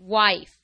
wife.